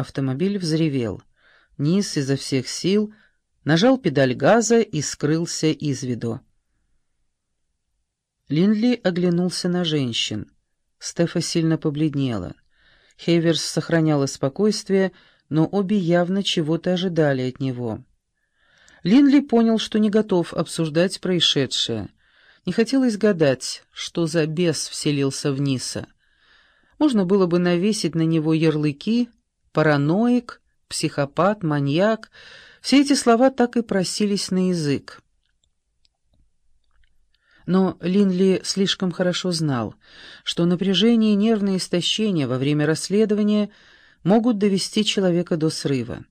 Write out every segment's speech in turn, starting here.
Автомобиль взревел. Низ изо всех сил нажал педаль газа и скрылся из виду. Линли оглянулся на женщин. Стефа сильно побледнела. Хейверс сохраняла спокойствие, но обе явно чего-то ожидали от него. Линли понял, что не готов обсуждать происшедшее. Не хотелось гадать, что за бес вселился в Ниса. Можно было бы навесить на него ярлыки «параноик», «психопат», «маньяк». Все эти слова так и просились на язык. Но Линли слишком хорошо знал, что напряжение и нервное истощение во время расследования могут довести человека до срыва.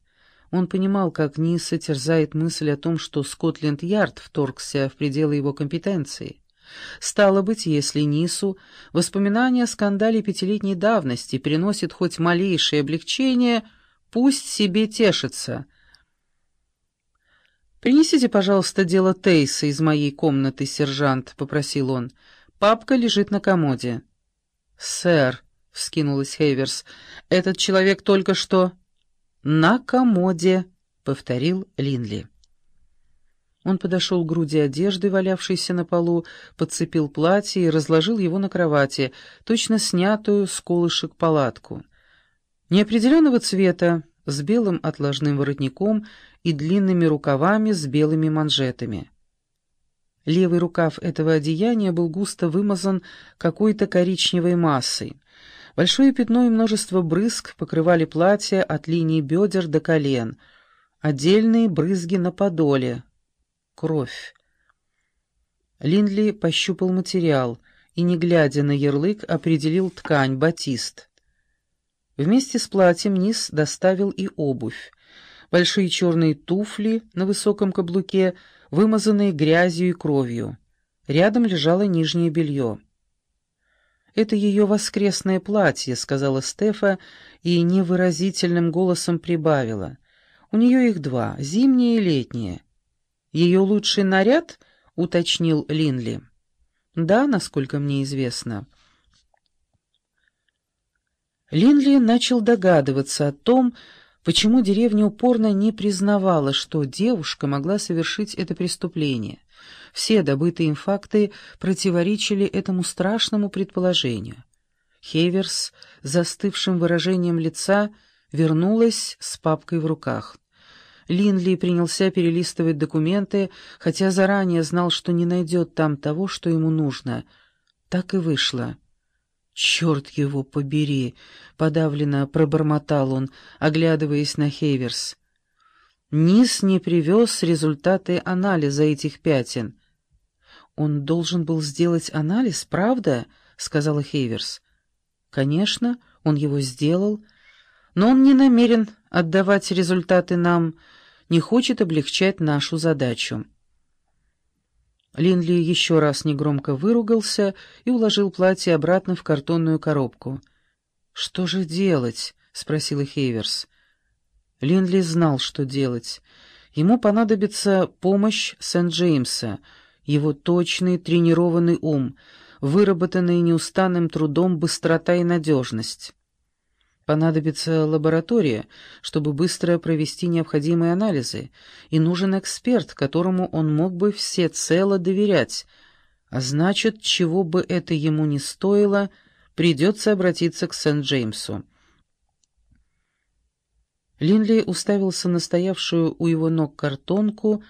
Он понимал, как Ниса терзает мысль о том, что Скотленд-Ярд вторгся в пределы его компетенции. Стало быть, если Нису воспоминания о скандале пятилетней давности приносит хоть малейшее облегчение, пусть себе тешится. «Принесите, пожалуйста, дело Тейса из моей комнаты, сержант», — попросил он. «Папка лежит на комоде». «Сэр», — вскинулась Хейверс, — «этот человек только что...» «На комоде», — повторил Линли. Он подошел к груди одежды, валявшейся на полу, подцепил платье и разложил его на кровати, точно снятую с колышек палатку. Неопределенного цвета, с белым отложным воротником и длинными рукавами с белыми манжетами. Левый рукав этого одеяния был густо вымазан какой-то коричневой массой. Большое пятно и множество брызг покрывали платье от линии бедер до колен. Отдельные брызги на подоле. Кровь. Линдли пощупал материал и, не глядя на ярлык, определил ткань, батист. Вместе с платьем низ доставил и обувь. Большие черные туфли на высоком каблуке, вымазанные грязью и кровью. Рядом лежало нижнее белье. «Это ее воскресное платье», — сказала Стефа и невыразительным голосом прибавила. «У нее их два, зимнее и летнее». «Ее лучший наряд?» — уточнил Линли. «Да, насколько мне известно». Линли начал догадываться о том, почему деревня упорно не признавала, что девушка могла совершить это преступление. Все добытые им факты противоречили этому страшному предположению. Хеверс, застывшим выражением лица, вернулась с папкой в руках. Линли принялся перелистывать документы, хотя заранее знал, что не найдет там того, что ему нужно. Так и вышло. «Черт его побери!» — подавленно пробормотал он, оглядываясь на Хейверс. Низ не привез результаты анализа этих пятен. «Он должен был сделать анализ, правда?» — сказала Хейверс. «Конечно, он его сделал, но он не намерен отдавать результаты нам, не хочет облегчать нашу задачу». Линли еще раз негромко выругался и уложил платье обратно в картонную коробку. «Что же делать?» — спросила Хейверс. Линли знал, что делать. Ему понадобится помощь Сент-Джеймса, его точный тренированный ум, выработанный неустанным трудом быстрота и надежность. Понадобится лаборатория, чтобы быстро провести необходимые анализы, и нужен эксперт, которому он мог бы всецело доверять, а значит, чего бы это ему ни стоило, придется обратиться к Сент-Джеймсу. Линли уставился на стоявшую у его ног картонку